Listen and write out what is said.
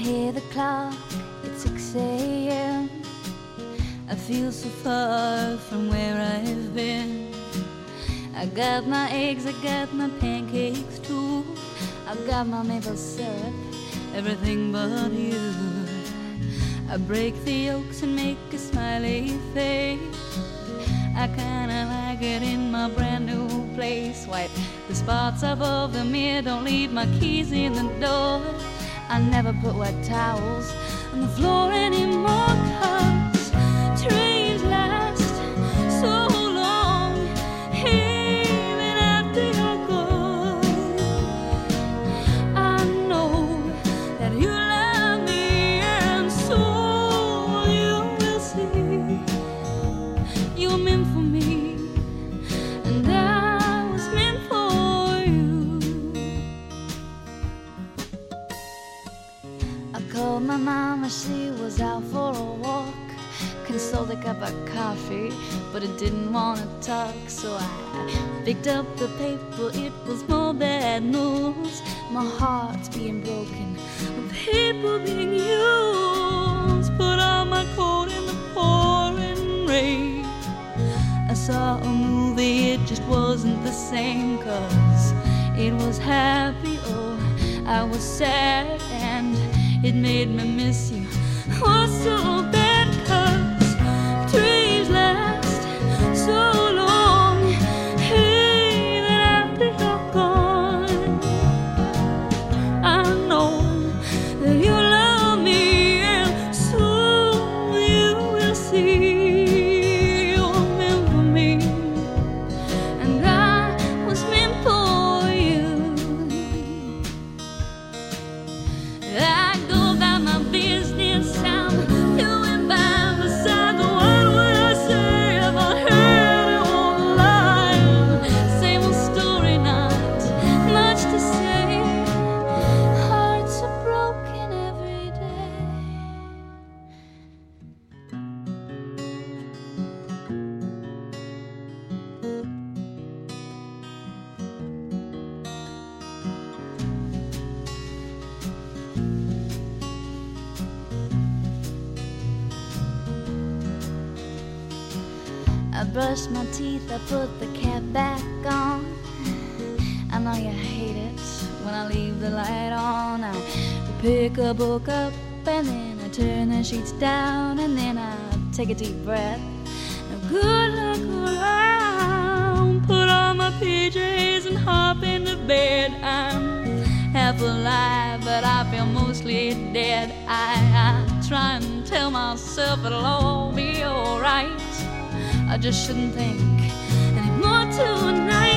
hear the clock, it's 6 a.m. I feel so far from where I've been. I got my eggs, I got my pancakes too. I got my maple syrup, everything but you. I break the yolks and make a smiley face. I kinda like it in my brand new place. Wipe the spots of the mirror, don't leave my keys in the door. I never put wet towels on the floor anymore. Was out for a walk. Consoled a cup of coffee, but it didn't wanna talk, so I picked up the paper. It was more bad news. My heart's being broken, people being used. Put on my coat in the pouring rain. I saw a movie, it just wasn't the same, cause it was happy, oh, I was sad, and it made me miss you. Oh, I brush my teeth, I put the cap back on. I know you hate it when I leave the light on. I pick a book up and then I turn the sheets down and then I take a deep breath. Now good look around, put on my PJs and hop into bed. I'm half alive, but I feel mostly dead. I, I try and tell myself it'll all. I just shouldn't think anymore tonight.